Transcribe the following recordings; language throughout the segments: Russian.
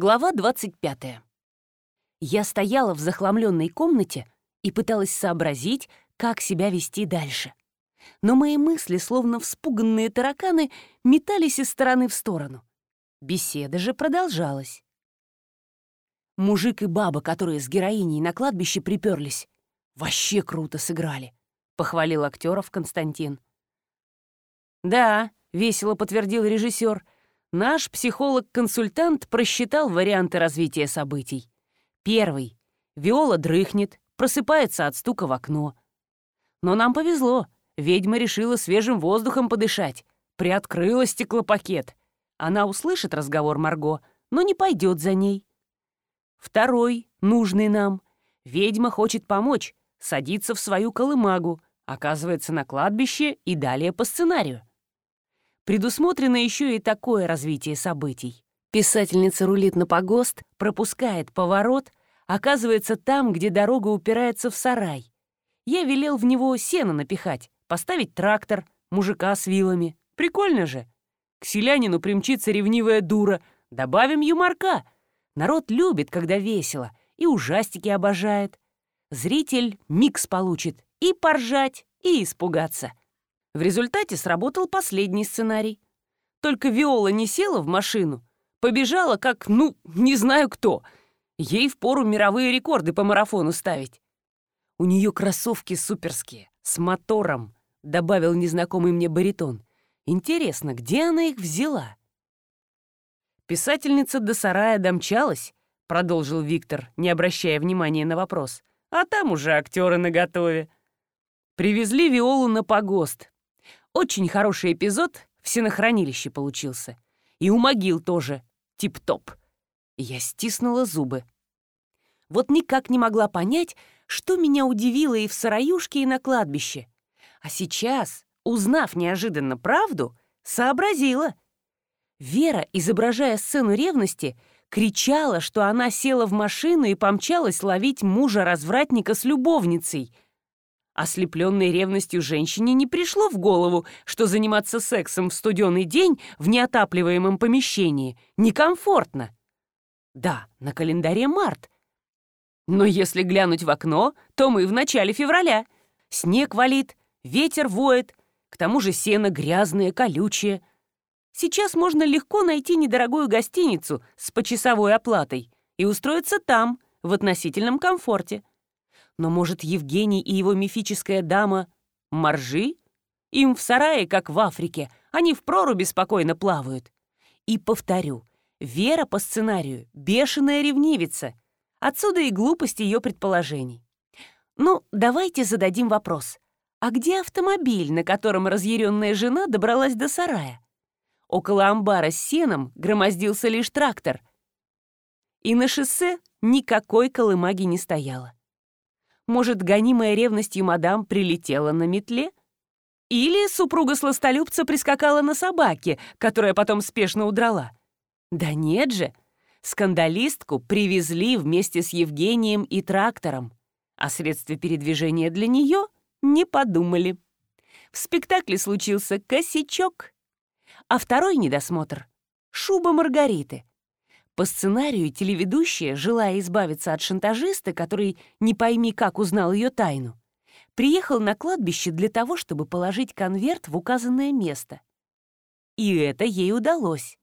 Глава 25. Я стояла в захламленной комнате и пыталась сообразить, как себя вести дальше. Но мои мысли, словно вспуганные тараканы, метались из стороны в сторону. Беседа же продолжалась. Мужик и баба, которые с героиней на кладбище приперлись, вообще круто сыграли, — похвалил актеров Константин. «Да», — весело подтвердил режиссер, — Наш психолог-консультант просчитал варианты развития событий. Первый. Виола дрыхнет, просыпается от стука в окно. Но нам повезло. Ведьма решила свежим воздухом подышать. Приоткрыла стеклопакет. Она услышит разговор Марго, но не пойдет за ней. Второй, нужный нам. Ведьма хочет помочь, садится в свою колымагу, оказывается на кладбище и далее по сценарию. Предусмотрено еще и такое развитие событий. Писательница рулит на погост, пропускает поворот, оказывается там, где дорога упирается в сарай. Я велел в него сено напихать, поставить трактор, мужика с вилами. Прикольно же. К селянину примчится ревнивая дура. Добавим юморка. Народ любит, когда весело, и ужастики обожает. Зритель микс получит и поржать, и испугаться. В результате сработал последний сценарий. Только Виола не села в машину, побежала как, ну, не знаю кто. Ей впору мировые рекорды по марафону ставить. У нее кроссовки суперские, с мотором, добавил незнакомый мне баритон. Интересно, где она их взяла? Писательница до сарая домчалась, продолжил Виктор, не обращая внимания на вопрос. А там уже актеры наготове. Привезли Виолу на погост, очень хороший эпизод в синохранилище получился. И у могил тоже. Тип-топ. Я стиснула зубы. Вот никак не могла понять, что меня удивило и в сыроюшке, и на кладбище. А сейчас, узнав неожиданно правду, сообразила. Вера, изображая сцену ревности, кричала, что она села в машину и помчалась ловить мужа-развратника с любовницей — Ослепленной ревностью женщине не пришло в голову, что заниматься сексом в студеный день в неотапливаемом помещении некомфортно. Да, на календаре март. Но если глянуть в окно, то мы в начале февраля. Снег валит, ветер воет, к тому же сено грязное, колючее. Сейчас можно легко найти недорогую гостиницу с почасовой оплатой и устроиться там, в относительном комфорте. Но, может, Евгений и его мифическая дама — моржи? Им в сарае, как в Африке, они в проруби спокойно плавают. И повторю, Вера по сценарию — бешеная ревнивица. Отсюда и глупость ее предположений. Ну, давайте зададим вопрос. А где автомобиль, на котором разъяренная жена добралась до сарая? Около амбара с сеном громоздился лишь трактор. И на шоссе никакой колымаги не стояло. Может, гонимая ревностью мадам прилетела на метле? Или супруга сластолюбца прискакала на собаке, которая потом спешно удрала? Да нет же! Скандалистку привезли вместе с Евгением и трактором, а средства передвижения для нее не подумали. В спектакле случился косячок. А второй недосмотр — шуба Маргариты. По сценарию телеведущая, желая избавиться от шантажиста, который не пойми как узнал ее тайну, приехал на кладбище для того, чтобы положить конверт в указанное место. И это ей удалось.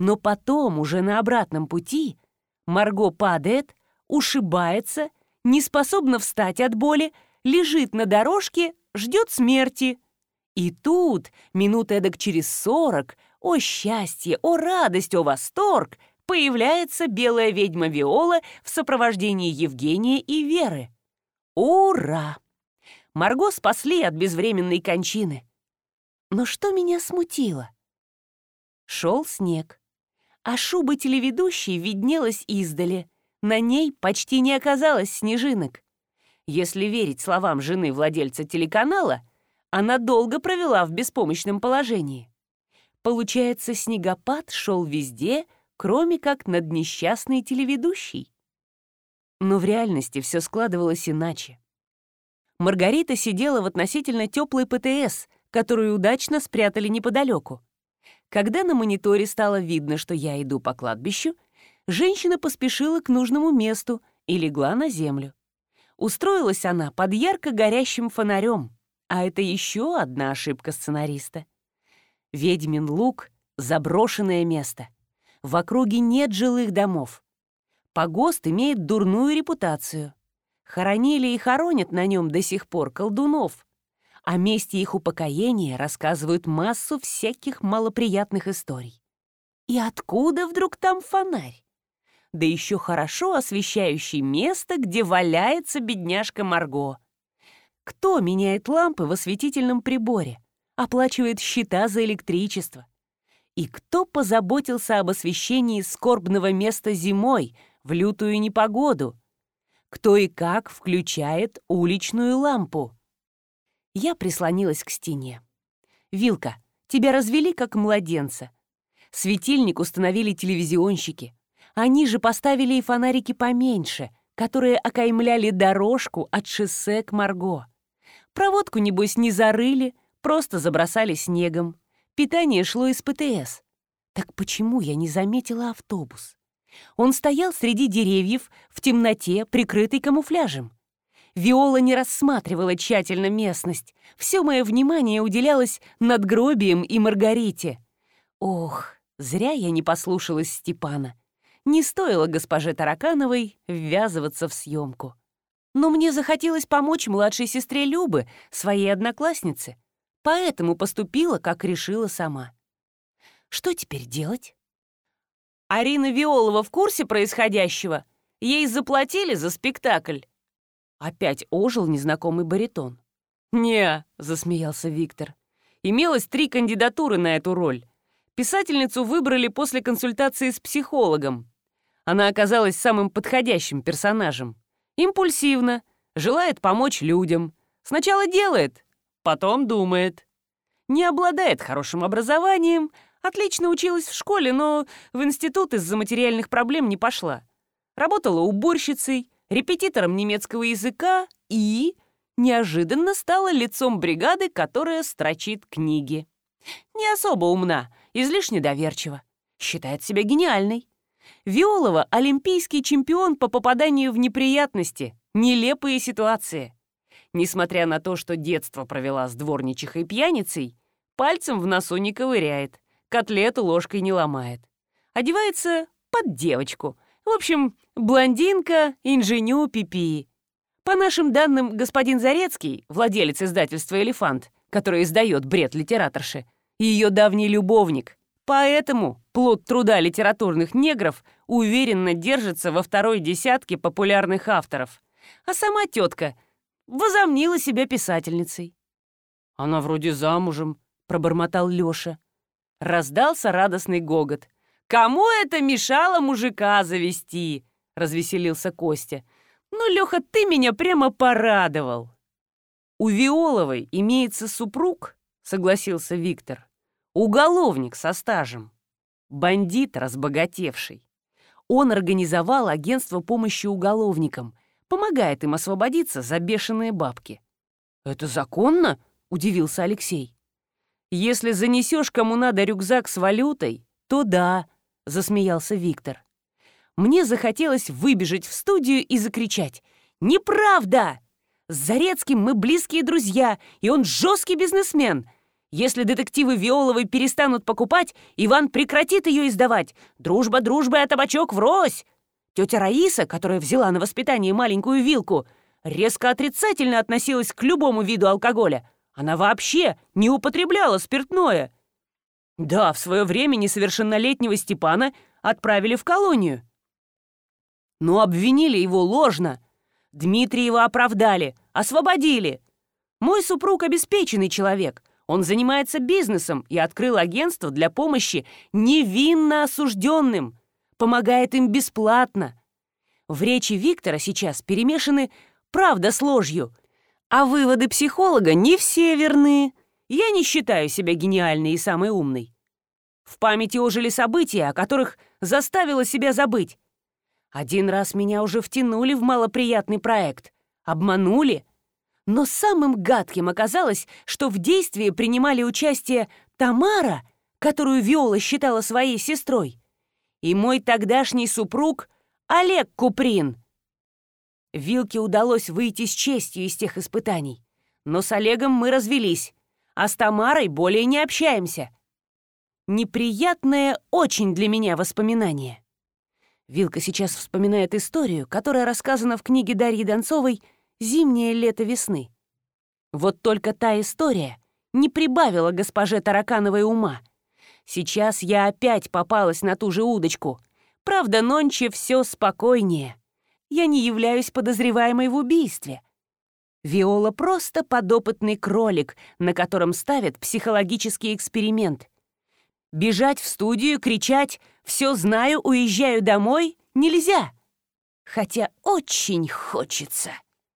Но потом, уже на обратном пути, Марго падает, ушибается, не способна встать от боли, лежит на дорожке, ждет смерти. И тут, минут эдак через сорок, о счастье, о радость, о восторг — появляется белая ведьма Виола в сопровождении Евгения и Веры. Ура! Марго спасли от безвременной кончины. Но что меня смутило? Шел снег, а шуба телеведущей виднелась издали. На ней почти не оказалось снежинок. Если верить словам жены владельца телеканала, она долго провела в беспомощном положении. Получается, снегопад шел везде, кроме как над несчастной телеведущей. Но в реальности все складывалось иначе. Маргарита сидела в относительно теплой ПТС, которую удачно спрятали неподалеку. Когда на мониторе стало видно, что я иду по кладбищу, женщина поспешила к нужному месту и легла на землю. Устроилась она под ярко горящим фонарем, а это еще одна ошибка сценариста. «Ведьмин луг, — заброшенное место — в округе нет жилых домов. Погост имеет дурную репутацию. Хоронили и хоронят на нем до сих пор колдунов. О месте их упокоения рассказывают массу всяких малоприятных историй. И откуда вдруг там фонарь? Да еще хорошо освещающий место, где валяется бедняжка Марго. Кто меняет лампы в осветительном приборе? Оплачивает счета за электричество? И кто позаботился об освещении скорбного места зимой, в лютую непогоду? Кто и как включает уличную лампу? Я прислонилась к стене. «Вилка, тебя развели как младенца. Светильник установили телевизионщики. Они же поставили и фонарики поменьше, которые окаймляли дорожку от шоссе к Марго. Проводку, небось, не зарыли, просто забросали снегом. Питание шло из ПТС. Так почему я не заметила автобус? Он стоял среди деревьев, в темноте, прикрытый камуфляжем. Виола не рассматривала тщательно местность. Все мое внимание уделялось надгробием и Маргарите. Ох, зря я не послушалась Степана. Не стоило госпоже Таракановой ввязываться в съемку. Но мне захотелось помочь младшей сестре Любы, своей однокласснице поэтому поступила, как решила сама. Что теперь делать? Арина Виолова в курсе происходящего? Ей заплатили за спектакль. Опять ожил незнакомый баритон. «Не», — засмеялся Виктор. «Имелось три кандидатуры на эту роль. Писательницу выбрали после консультации с психологом. Она оказалась самым подходящим персонажем. Импульсивно, желает помочь людям. Сначала делает, Потом думает. Не обладает хорошим образованием, отлично училась в школе, но в институт из-за материальных проблем не пошла. Работала уборщицей, репетитором немецкого языка и неожиданно стала лицом бригады, которая строчит книги. Не особо умна, излишне доверчива. Считает себя гениальной. Виолова — олимпийский чемпион по попаданию в неприятности, нелепые ситуации — несмотря на то, что детство провела с дворничихой пьяницей, пальцем в носу не ковыряет, котлету ложкой не ломает. Одевается под девочку. В общем, блондинка, инженю, пипи. По нашим данным, господин Зарецкий, владелец издательства «Элефант», который издает бред литераторши, ее давний любовник. Поэтому плод труда литературных негров уверенно держится во второй десятке популярных авторов. А сама тетка — возомнила себя писательницей. Она вроде замужем, пробормотал Лёша. Раздался радостный гогот. Кому это мешало мужика завести? развеселился Костя. Ну, Лёха, ты меня прямо порадовал. У Виоловой имеется супруг, согласился Виктор. Уголовник со стажем. Бандит разбогатевший. Он организовал агентство помощи уголовникам – помогает им освободиться за бешеные бабки. «Это законно?» — удивился Алексей. «Если занесешь кому надо рюкзак с валютой, то да», — засмеялся Виктор. Мне захотелось выбежать в студию и закричать «Неправда!» С Зарецким мы близкие друзья, и он жесткий бизнесмен. Если детективы Виоловой перестанут покупать, Иван прекратит ее издавать. Дружба дружба, а табачок врозь. Тетя Раиса, которая взяла на воспитание маленькую вилку, резко отрицательно относилась к любому виду алкоголя. Она вообще не употребляла спиртное. Да, в свое время несовершеннолетнего Степана отправили в колонию. Но обвинили его ложно. Дмитриева оправдали, освободили. Мой супруг обеспеченный человек. Он занимается бизнесом и открыл агентство для помощи невинно осужденным – помогает им бесплатно. В речи Виктора сейчас перемешаны правда с ложью, а выводы психолога не все верны. Я не считаю себя гениальной и самой умной. В памяти ожили события, о которых заставила себя забыть. Один раз меня уже втянули в малоприятный проект, обманули. Но самым гадким оказалось, что в действии принимали участие Тамара, которую Виола считала своей сестрой, и мой тогдашний супруг Олег Куприн. Вилке удалось выйти с честью из тех испытаний. Но с Олегом мы развелись, а с Тамарой более не общаемся. Неприятное очень для меня воспоминание. Вилка сейчас вспоминает историю, которая рассказана в книге Дарьи Донцовой «Зимнее лето весны». Вот только та история не прибавила госпоже Таракановой ума — Сейчас я опять попалась на ту же удочку. Правда, нонче все спокойнее. Я не являюсь подозреваемой в убийстве. Виола просто подопытный кролик, на котором ставят психологический эксперимент. Бежать в студию, кричать «Все знаю, уезжаю домой» нельзя. Хотя очень хочется.